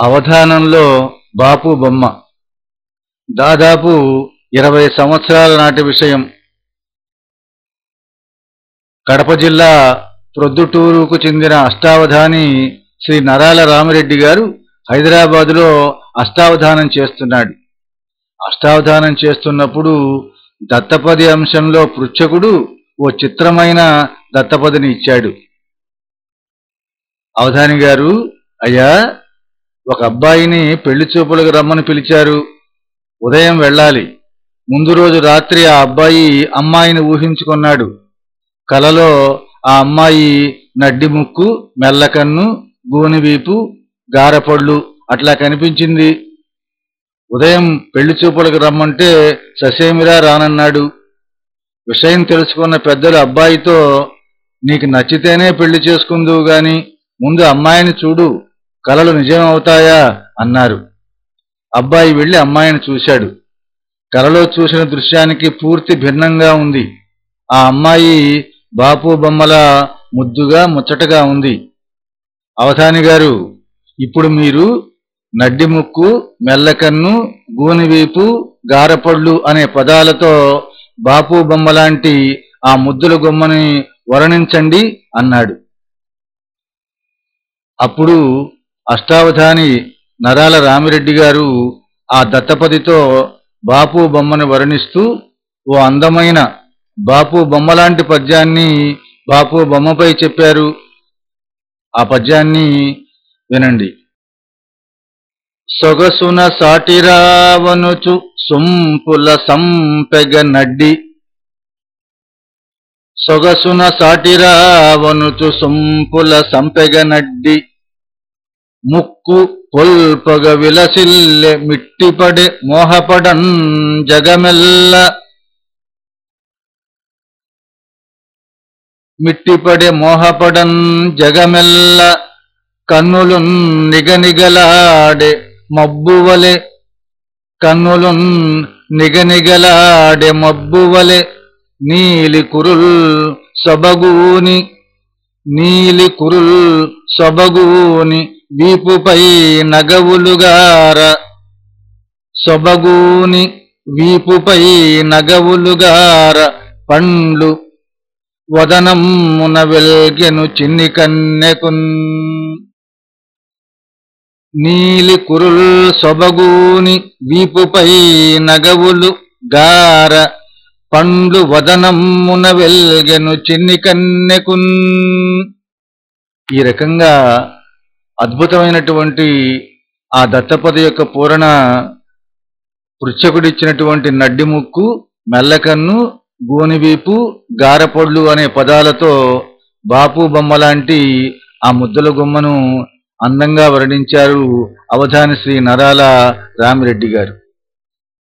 అవధానంలో బాపు బొమ్మ. దాదాపు ఇరవై సంవత్సరాల నాటి విషయం. కడప జిల్లా ప్రొద్దుటూరుకు చెందిన అష్టావధాని శ్రీ నరాల రామిరెడ్డి గారు హైదరాబాదులో అష్టావధానం చేస్తున్నాడు. అష్టావధానం చేస్తున్నప్పుడు దత్తపది అంశంలో పృచ్ఛకుడు ఓ చిత్రమైన దత్తపదిని ఇచ్చాడు. అవధాని గారు అయ్యా ఒక అబ్బాయిని పెళ్ళి చూపులకు రమ్మని పిలిచారు. ఉదయం వెళ్ళాలి. ముందు రోజు రాత్రి ఆ అబ్బాయి అమ్మాయిని ఊహించుకున్నాడు. కలలో ఆ అమ్మాయి నడ్డి ముక్కు మెల్లకన్ను గూనివీపు గారపళ్ళు అట్లా కనిపించింది. ఉదయం పెళ్ళి చూపులకు రమ్మంటే ససేమిరా రానన్నాడు. విషయం తెలుసుకున్న పెద్దలు అబ్బాయితో నీకు నచ్చితేనే పెళ్ళి చేసుకుందువు గాని ముందు అమ్మాయిని చూడు. కలలు నిజం అవుతాయా అన్నారు. అబ్బాయి వెళ్ళి అమ్మాయిని చూశాడు. కలలో చూసిన దృశ్యానికి పూర్తి భిన్నంగా ఉంది. ఆ అమ్మాయి బాపు బొమ్మల ముద్దుగా ముచ్చటగా ఉంది. అవధాని గారు ఇప్పుడు మీరు నడ్డి ముక్కు మెల్లకన్ను గూనివీపు గారపళ్ళు అనే పదాలతో బాపు బొమ్మలాంటి ఆ ముద్దుల గుమ్మని వర్ణించండి అన్నాడు. అప్పుడు అష్టావధాని నరాల రామిరెడ్డి గారు ఆ దత్తపతితో బాపు బొమ్మను వర్ణిస్తూ ఓ అందమైన బాపు బొమ్మలాంటి పద్యాన్ని బాపు బొమ్మపై చెప్పారు. ఆ పద్యాన్ని వినండి. సొగసున సాటిరావనుచు సొంపుల సంపెగ నడ్డి. సొగసున సాటిరావనుచు సొంపుల సంపెగ నడ్డి. ముక్కు పొల్పగ విలసిల్లె మిట్టిపడే మోహపడన్ జగమెల్ల. మిట్టిపడే మోహపడన్ జగమెల్ల. కన్నులు నిగనిగలాడే మబ్బువలె. కన్నులు నిగనిగలాడే మబ్బువలె. నీలి కురుల్ సొబగూని. నీలి కురుల్ సొబగూని. వీపుపై నగవులుగార సొబగూని వీపుపై నగవులుగార పండ్లు వదనమున వెల్గెను చిన్ని కన్నెకున్. నీలి కురుల్ సొబగూని వీపుపై నగవులు గార. పండ్లు వదనమున వెల్గెను చిన్ని కన్నెకున్. ఈ రకంగా అద్భుతమైనటువంటి ఆ దత్తపద యొక్క పూరణ పృచ్ఛకుడిచ్చినటువంటి నడ్డి ముక్కు మెల్లకన్ను గోనివీపు గారపొడ్లు అనే పదాలతో బాపు బొమ్మ లాంటి ఆ ముద్దల గుమ్మను అందంగా వర్ణించారు అవధాని శ్రీ నరాల రామిరెడ్డి గారు.